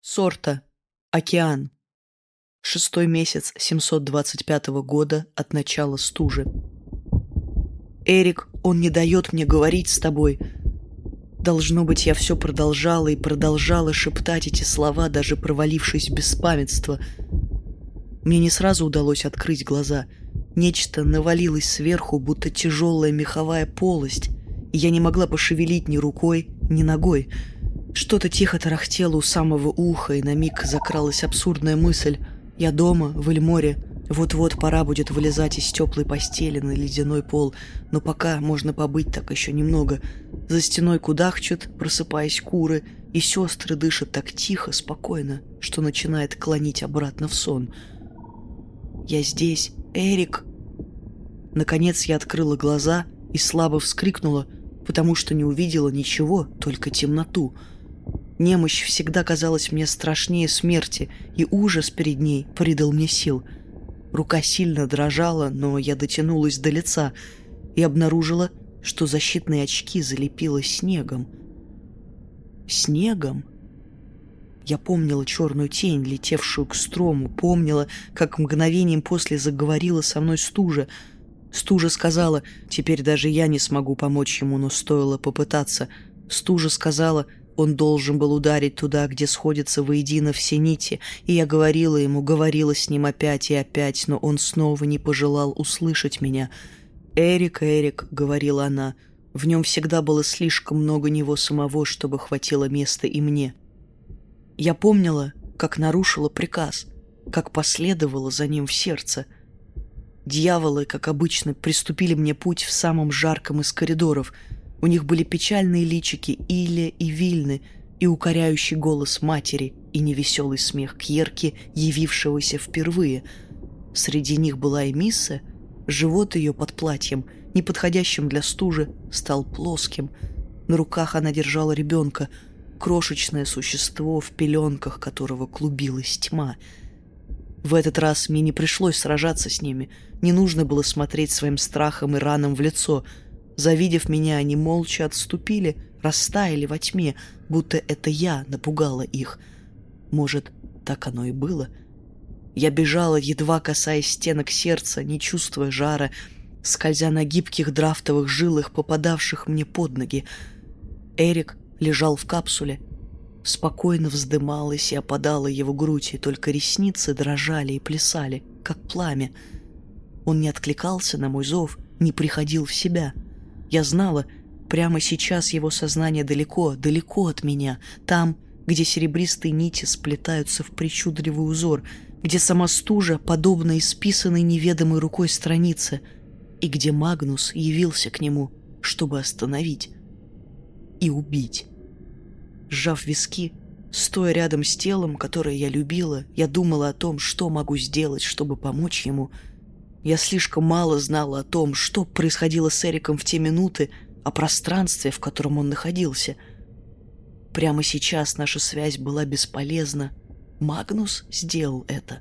Сорта. Океан. Шестой месяц 725 года от начала стужи. Эрик, он не дает мне говорить с тобой. Должно быть, я все продолжала и продолжала шептать эти слова, даже провалившись в беспамятство. Мне не сразу удалось открыть глаза. Нечто навалилось сверху, будто тяжелая меховая полость, я не могла пошевелить ни рукой, ни ногой. Что-то тихо тарахтело у самого уха, и на миг закралась абсурдная мысль. Я дома, в Эльморе. Вот-вот пора будет вылезать из теплой постели на ледяной пол, но пока можно побыть так еще немного. За стеной кудахчут, просыпаясь куры, и сестры дышат так тихо, спокойно, что начинает клонить обратно в сон. «Я здесь, Эрик!» Наконец я открыла глаза и слабо вскрикнула, потому что не увидела ничего, только темноту — Немощь всегда казалась мне страшнее смерти, и ужас перед ней придал мне сил. Рука сильно дрожала, но я дотянулась до лица и обнаружила, что защитные очки залепило снегом. Снегом? Я помнила черную тень, летевшую к строму, помнила, как мгновением после заговорила со мной стужа. Стужа сказала, теперь даже я не смогу помочь ему, но стоило попытаться. Стужа сказала, он должен был ударить туда, где сходятся воедино все нити, и я говорила ему, говорила с ним опять и опять, но он снова не пожелал услышать меня. «Эрик, Эрик», — говорила она, — «в нем всегда было слишком много него самого, чтобы хватило места и мне». Я помнила, как нарушила приказ, как последовала за ним в сердце. Дьяволы, как обычно, приступили мне путь в самом жарком из коридоров — у них были печальные личики Иля и Вильны, и укоряющий голос матери, и невеселый смех Кьерки, явившегося впервые. Среди них была и Мисса, живот ее под платьем, неподходящим для стужи, стал плоским. На руках она держала ребенка, крошечное существо в пеленках, которого клубилась тьма. В этот раз мне не пришлось сражаться с ними, не нужно было смотреть своим страхом и ранам в лицо — Завидев меня, они молча отступили, растаяли во тьме, будто это я напугала их. Может, так оно и было? Я бежала, едва касаясь стенок сердца, не чувствуя жара, скользя на гибких драфтовых жилах, попадавших мне под ноги. Эрик лежал в капсуле. Спокойно вздымалась и опадала его грудь, и только ресницы дрожали и плясали, как пламя. Он не откликался на мой зов, не приходил в себя — я знала, прямо сейчас его сознание далеко, далеко от меня, там, где серебристые нити сплетаются в причудливый узор, где сама стужа, подобно исписанной неведомой рукой странице, и где Магнус явился к нему, чтобы остановить и убить. Сжав виски, стоя рядом с телом, которое я любила, я думала о том, что могу сделать, чтобы помочь ему — я слишком мало знала о том, что происходило с Эриком в те минуты, о пространстве, в котором он находился. Прямо сейчас наша связь была бесполезна. Магнус сделал это.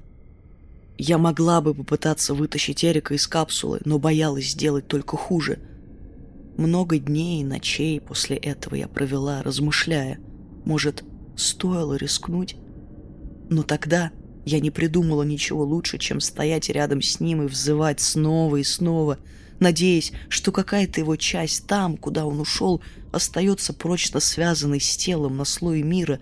Я могла бы попытаться вытащить Эрика из капсулы, но боялась сделать только хуже. Много дней и ночей после этого я провела, размышляя. Может, стоило рискнуть? Но тогда я не придумала ничего лучше, чем стоять рядом с ним и взывать снова и снова, надеясь, что какая-то его часть там, куда он ушел, остается прочно связанной с телом на слое мира.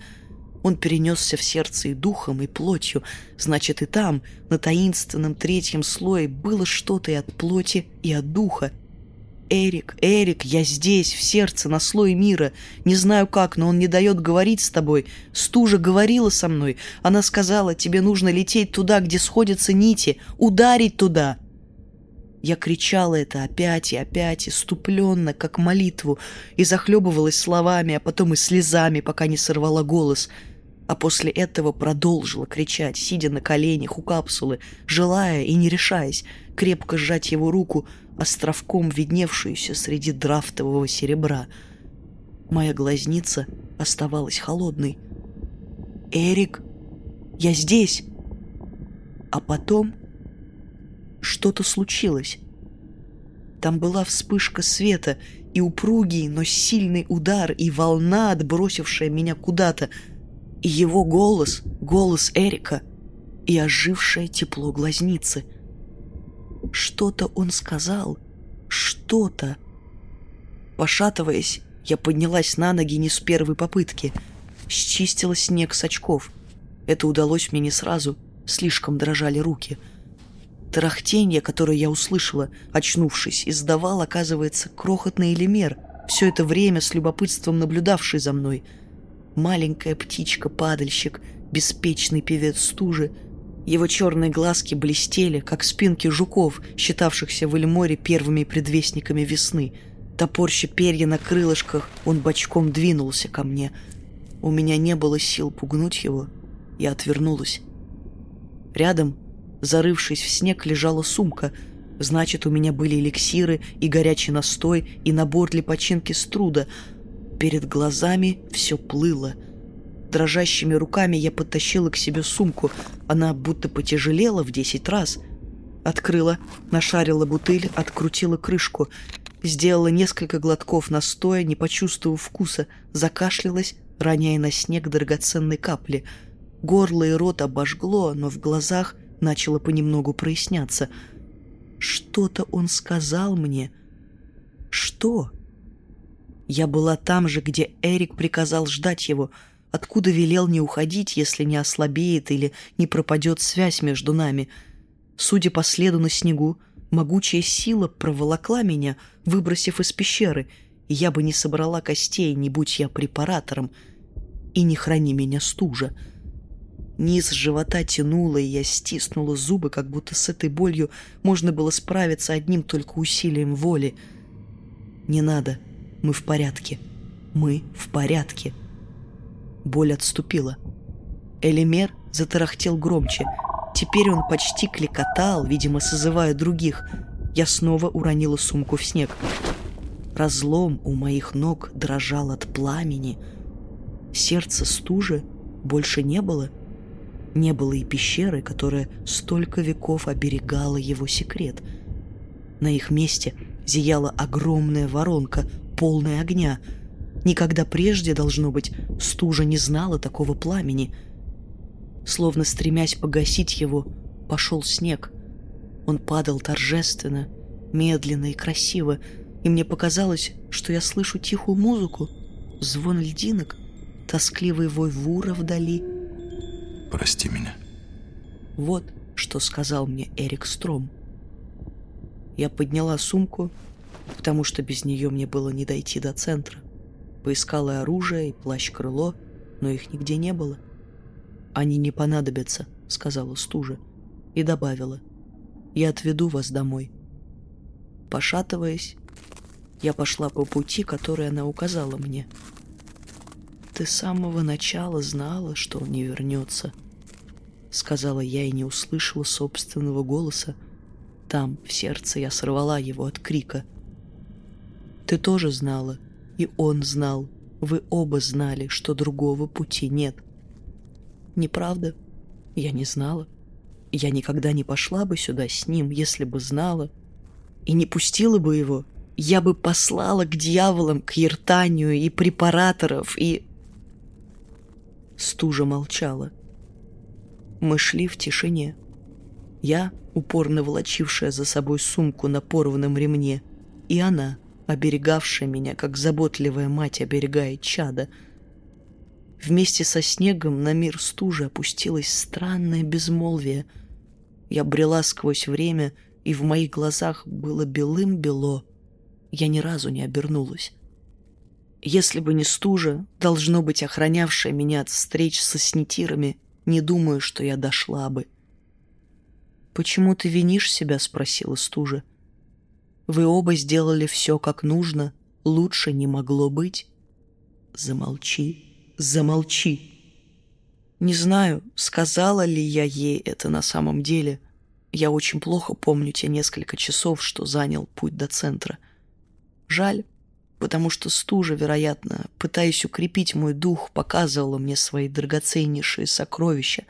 Он перенесся в сердце и духом, и плотью, значит, и там, на таинственном третьем слое, было что-то и от плоти, и от духа — «Эрик, Эрик, я здесь, в сердце, на слой мира. Не знаю как, но он не дает говорить с тобой. Стужа говорила со мной. Она сказала, тебе нужно лететь туда, где сходятся нити, ударить туда». Я кричала это опять и опять, иступленно, как молитву, и захлебывалась словами, а потом и слезами, пока не сорвала голос — а после этого продолжила кричать, сидя на коленях у капсулы, желая и не решаясь крепко сжать его руку, островком видневшуюся среди драфтового серебра. Моя глазница оставалась холодной. «Эрик, я здесь!» А потом что-то случилось. Там была вспышка света и упругий, но сильный удар, и волна, отбросившая меня куда-то — И его голос, голос Эрика, и ожившее тепло глазницы. Что-то он сказал, что-то. Пошатываясь, я поднялась на ноги не с первой попытки, счистила снег с очков. Это удалось мне не сразу, слишком дрожали руки. Тарахтение, которое я услышала, очнувшись, издавал, оказывается, крохотный элемер, все это время с любопытством наблюдавший за мной. Маленькая птичка-падальщик, беспечный певец стужи. Его черные глазки блестели, как спинки жуков, считавшихся в Эльморе первыми предвестниками весны. Топорща перья на крылышках, он бочком двинулся ко мне. У меня не было сил пугнуть его. Я отвернулась. Рядом, зарывшись в снег, лежала сумка. Значит, у меня были эликсиры и горячий настой, и набор для починки струда. Перед глазами все плыло. Дрожащими руками я подтащила к себе сумку. Она будто потяжелела в десять раз. Открыла, нашарила бутыль, открутила крышку. Сделала несколько глотков настоя, не почувствовав вкуса. Закашлялась, роняя на снег драгоценные капли — Горло и рот обожгло, но в глазах начало понемногу проясняться. Что-то он сказал мне. Что? Я была там же, где Эрик приказал ждать его, откуда велел не уходить, если не ослабеет или не пропадет связь между нами. Судя по следу на снегу, могучая сила проволокла меня, выбросив из пещеры, и я бы не собрала костей, не будь я препаратором. И не храни меня стужа. Низ живота тянуло, и я стиснула зубы, как будто с этой болью можно было справиться одним только усилием воли. «Не надо. Мы в порядке. Мы в порядке». Боль отступила. Элемер затарахтел громче. Теперь он почти кликотал, видимо, созывая других. Я снова уронила сумку в снег. Разлом у моих ног дрожал от пламени. Сердца стужи больше не было — не было и пещеры, которая столько веков оберегала его секрет. На их месте зияла огромная воронка, полная огня. Никогда прежде, должно быть, стужа не знала такого пламени. Словно стремясь погасить его, пошел снег. Он падал торжественно, медленно и красиво, и мне показалось, что я слышу тихую музыку, звон льдинок, тоскливый вой вура вдали — Прости меня. Вот что сказал мне Эрик Стром. Я подняла сумку, потому что без нее мне было не дойти до центра. Поискала оружие и плащ-крыло, но их нигде не было. «Они не понадобятся», — сказала стужа, и добавила. «Я отведу вас домой». Пошатываясь, я пошла по пути, который она указала мне. «Ты с самого начала знала, что он не вернется», — сказала я и не услышала собственного голоса. Там, в сердце, я сорвала его от крика. Ты тоже знала, и он знал. Вы оба знали, что другого пути нет. Неправда? Я не знала. Я никогда не пошла бы сюда с ним, если бы знала. И не пустила бы его. Я бы послала к дьяволам, к Ертанию и препараторов, и... Стужа молчала. — мы шли в тишине. Я, упорно волочившая за собой сумку на порванном ремне, и она, оберегавшая меня, как заботливая мать оберегает чада. Вместе со снегом на мир стужи опустилось странное безмолвие. Я брела сквозь время, и в моих глазах было белым-бело. Я ни разу не обернулась. Если бы не стужа, должно быть охранявшая меня от встреч со снитирами, не думаю, что я дошла бы. «Почему ты винишь себя?» — спросила стужа. «Вы оба сделали все как нужно, лучше не могло быть». «Замолчи, замолчи!» Не знаю, сказала ли я ей это на самом деле. Я очень плохо помню те несколько часов, что занял путь до центра. Жаль, потому что стужа, вероятно, пытаясь укрепить мой дух, показывала мне свои драгоценнейшие сокровища,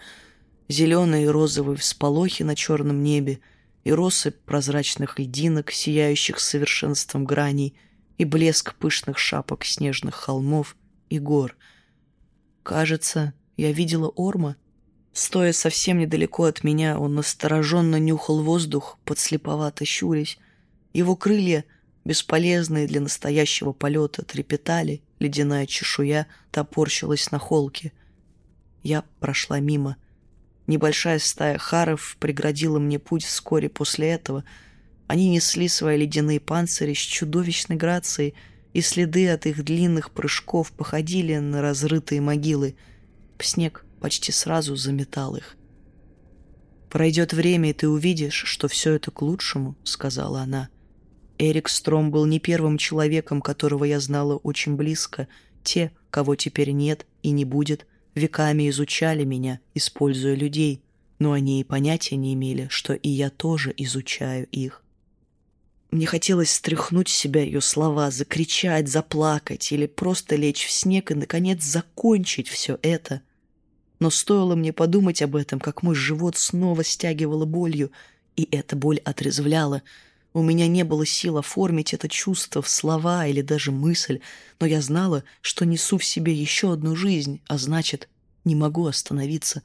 зеленые и розовые всполохи на черном небе и россыпь прозрачных льдинок, сияющих совершенством граней, и блеск пышных шапок снежных холмов и гор. Кажется, я видела Орма. Стоя совсем недалеко от меня, он настороженно нюхал воздух, подслеповато щурясь. Его крылья, бесполезные для настоящего полета, трепетали, ледяная чешуя топорщилась на холке. Я прошла мимо. Небольшая стая харов преградила мне путь вскоре после этого. Они несли свои ледяные панцири с чудовищной грацией, и следы от их длинных прыжков походили на разрытые могилы. Снег почти сразу заметал их. «Пройдет время, и ты увидишь, что все это к лучшему», — сказала она. Эрик Стром был не первым человеком, которого я знала очень близко. Те, кого теперь нет и не будет, веками изучали меня, используя людей, но они и понятия не имели, что и я тоже изучаю их. Мне хотелось стряхнуть с себя ее слова, закричать, заплакать или просто лечь в снег и, наконец, закончить все это. Но стоило мне подумать об этом, как мой живот снова стягивало болью, и эта боль отрезвляла — у меня не было сил оформить это чувство в слова или даже мысль, но я знала, что несу в себе еще одну жизнь, а значит, не могу остановиться.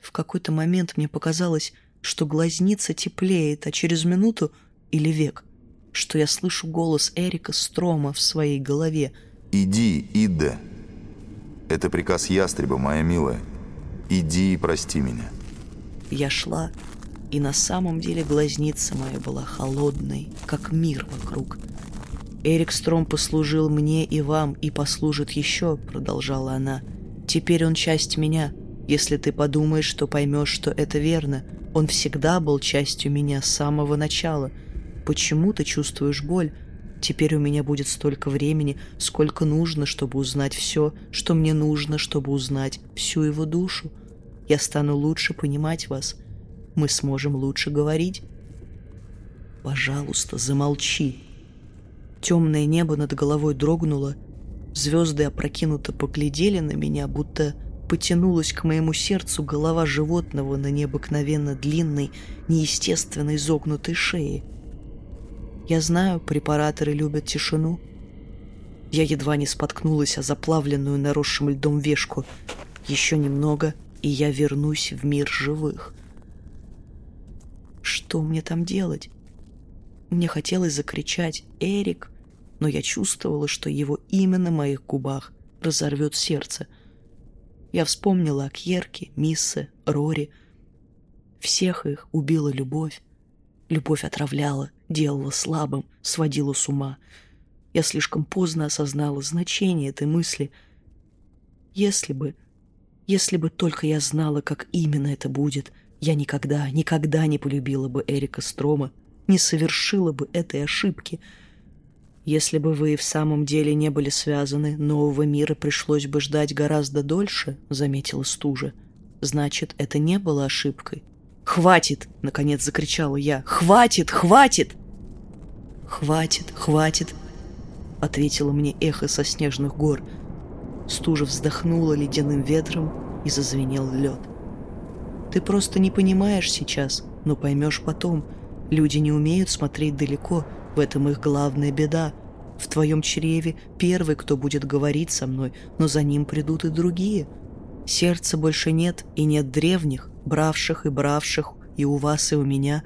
В какой-то момент мне показалось, что глазница теплеет, а через минуту или век, что я слышу голос Эрика Строма в своей голове. «Иди, Ида. Это приказ ястреба, моя милая. Иди и прости меня». Я шла, и на самом деле глазница моя была холодной, как мир вокруг. «Эрик Стром послужил мне и вам, и послужит еще», — продолжала она. «Теперь он часть меня. Если ты подумаешь, что поймешь, что это верно. Он всегда был частью меня с самого начала. Почему ты чувствуешь боль? Теперь у меня будет столько времени, сколько нужно, чтобы узнать все, что мне нужно, чтобы узнать всю его душу. Я стану лучше понимать вас» мы сможем лучше говорить. Пожалуйста, замолчи. Темное небо над головой дрогнуло, звезды опрокинуто поглядели на меня, будто потянулась к моему сердцу голова животного на необыкновенно длинной, неестественно изогнутой шее. Я знаю, препараторы любят тишину. Я едва не споткнулась о заплавленную наросшим льдом вешку. Еще немного, и я вернусь в мир живых. Что мне там делать? Мне хотелось закричать «Эрик!», но я чувствовала, что его имя на моих губах разорвет сердце. Я вспомнила о Кьерке, Миссе, Рори. Всех их убила любовь. Любовь отравляла, делала слабым, сводила с ума. Я слишком поздно осознала значение этой мысли. Если бы, если бы только я знала, как именно это будет — я никогда, никогда не полюбила бы Эрика Строма, не совершила бы этой ошибки. Если бы вы в самом деле не были связаны, нового мира пришлось бы ждать гораздо дольше, заметила стужа. Значит, это не было ошибкой. «Хватит!» — наконец закричала я. «Хватит! Хватит!» «Хватит! Хватит!» — ответило мне эхо со снежных гор. Стужа вздохнула ледяным ветром и зазвенел лед. Ты просто не понимаешь сейчас, но поймешь потом. Люди не умеют смотреть далеко, в этом их главная беда. В твоем чреве первый, кто будет говорить со мной, но за ним придут и другие. Сердца больше нет, и нет древних, бравших и бравших, и у вас, и у меня.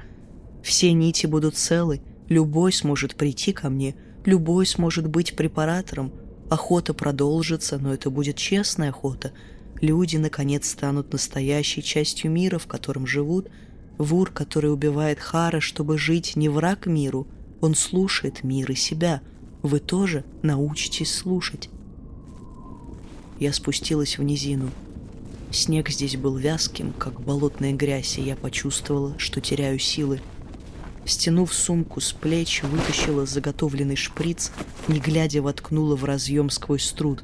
Все нити будут целы, любой сможет прийти ко мне, любой сможет быть препаратором. Охота продолжится, но это будет честная охота — люди, наконец, станут настоящей частью мира, в котором живут. Вур, который убивает Хара, чтобы жить, не враг миру. Он слушает мир и себя. Вы тоже научитесь слушать. Я спустилась в низину. Снег здесь был вязким, как болотная грязь, и я почувствовала, что теряю силы. Стянув сумку с плеч, вытащила заготовленный шприц, не глядя воткнула в разъем сквозь труд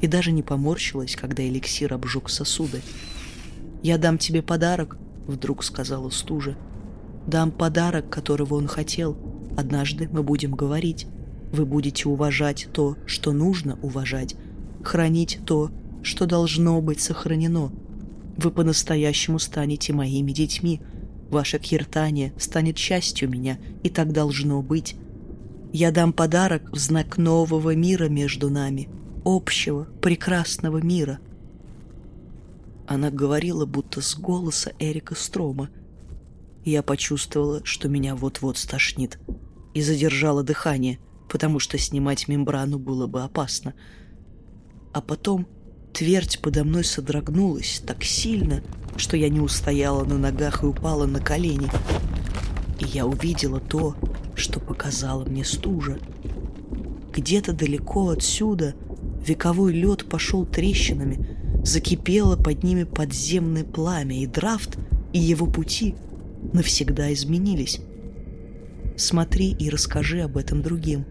и даже не поморщилась, когда эликсир обжег сосуды. «Я дам тебе подарок», — вдруг сказала стужа. «Дам подарок, которого он хотел. Однажды мы будем говорить. Вы будете уважать то, что нужно уважать, хранить то, что должно быть сохранено. Вы по-настоящему станете моими детьми. Ваше киртание станет частью меня, и так должно быть. Я дам подарок в знак нового мира между нами, общего прекрасного мира. Она говорила, будто с голоса Эрика Строма. Я почувствовала, что меня вот-вот стошнит, и задержала дыхание, потому что снимать мембрану было бы опасно. А потом твердь подо мной содрогнулась так сильно, что я не устояла на ногах и упала на колени. И я увидела то, что показала мне стужа. Где-то далеко отсюда вековой лед пошел трещинами, закипело под ними подземное пламя, и Драфт, и его пути навсегда изменились. Смотри и расскажи об этом другим.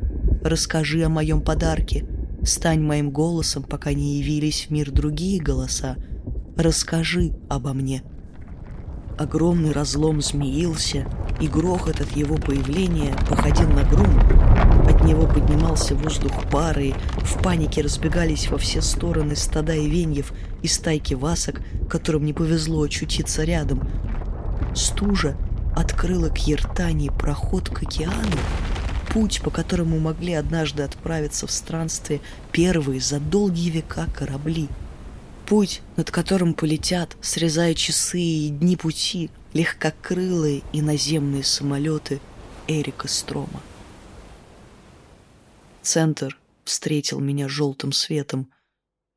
Расскажи о моем подарке. Стань моим голосом, пока не явились в мир другие голоса. Расскажи обо мне. Огромный разлом змеился, и грохот от его появления походил на гром. От него поднимался воздух пары, в панике разбегались во все стороны стада и веньев и стайки васок, которым не повезло очутиться рядом. Стужа открыла к Ертании проход к океану, путь, по которому могли однажды отправиться в странстве первые за долгие века корабли. Путь, над которым полетят, срезая часы и дни пути, легкокрылые и наземные самолеты Эрика Строма. Центр встретил меня желтым светом,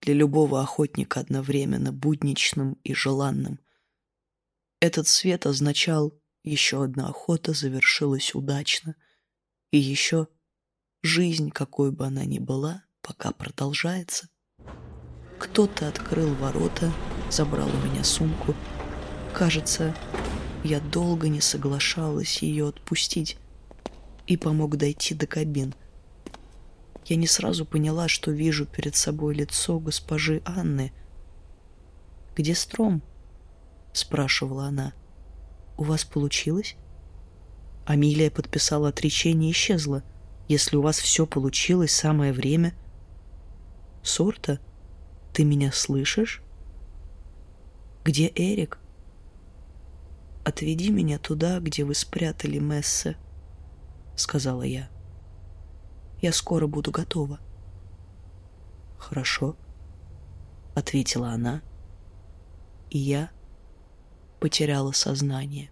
для любого охотника одновременно будничным и желанным. Этот свет означал, еще одна охота завершилась удачно, и еще жизнь, какой бы она ни была, пока продолжается. Кто-то открыл ворота, забрал у меня сумку. Кажется, я долго не соглашалась ее отпустить и помог дойти до кабин. Я не сразу поняла, что вижу перед собой лицо госпожи Анны. «Где Стром?» — спрашивала она. «У вас получилось?» Амилия подписала отречение и исчезла. «Если у вас все получилось, самое время...» «Сорта, ты меня слышишь?» «Где Эрик?» «Отведи меня туда, где вы спрятали Мессе», — сказала я. Я скоро буду готова. Хорошо, ответила она, и я потеряла сознание.